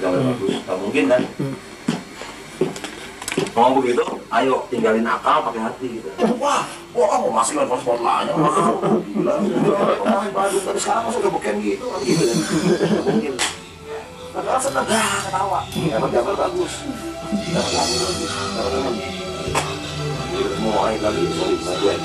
jangan bagus. Nggak mungkin kan? Ngomong begitu ayo tinggalin akal pakai hati gitu. Wah wah aku masih main sport lain. Wah gila. Pemain Bandung dari sekarang masuk ke beken gitu. Gitu kan mungkin. Padahal senang, ah, ketawa. Dapat gambar bagus. Dapat lagu bagus. Dapat teman. Mau main lagi, solid, main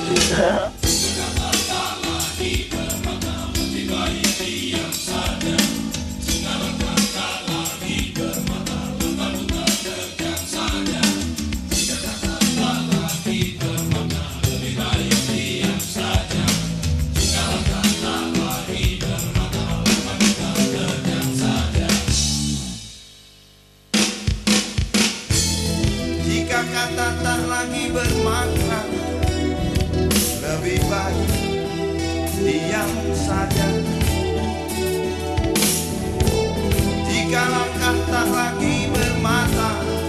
Lebih baik diam saja. Jika langkah tak lagi bermata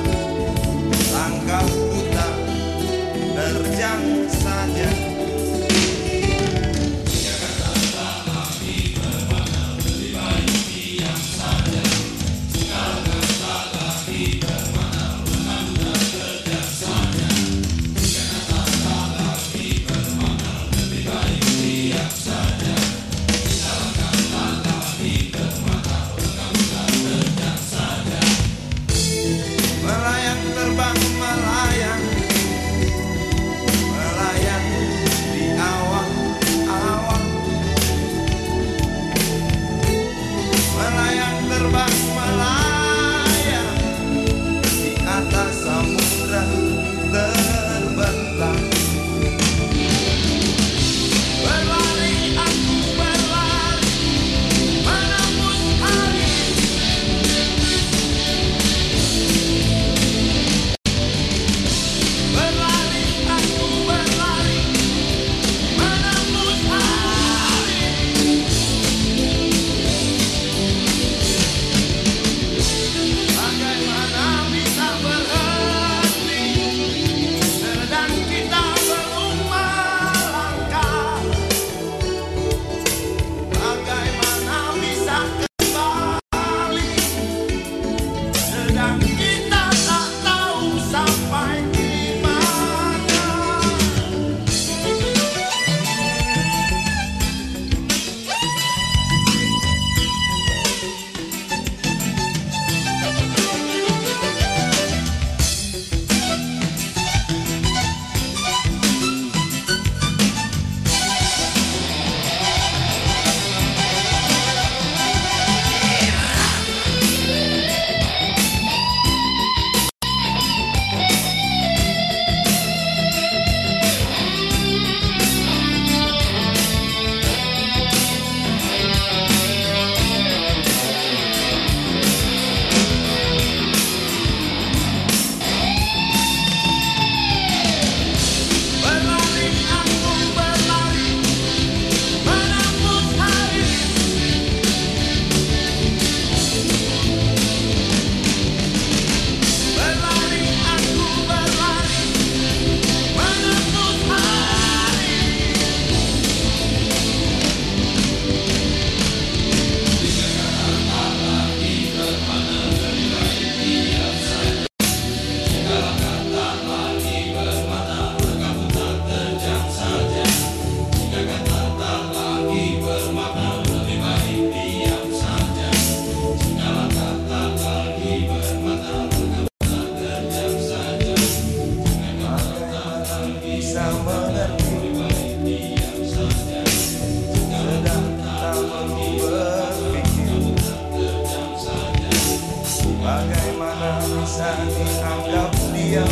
manang sa ating ang diam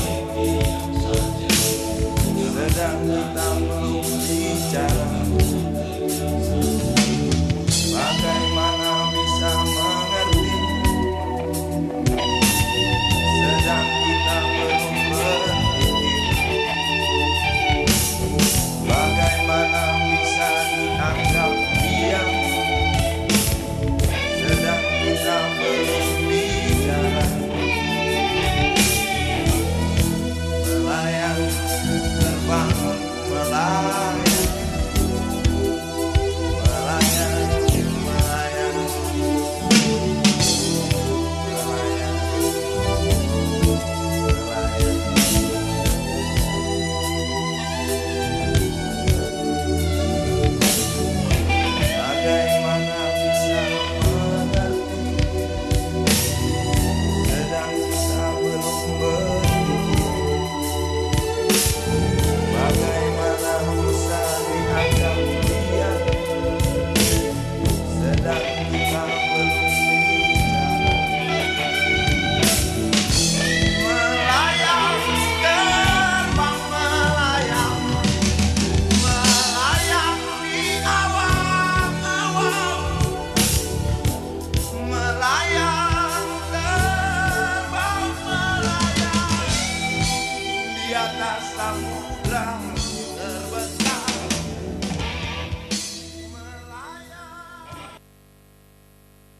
Sedang kita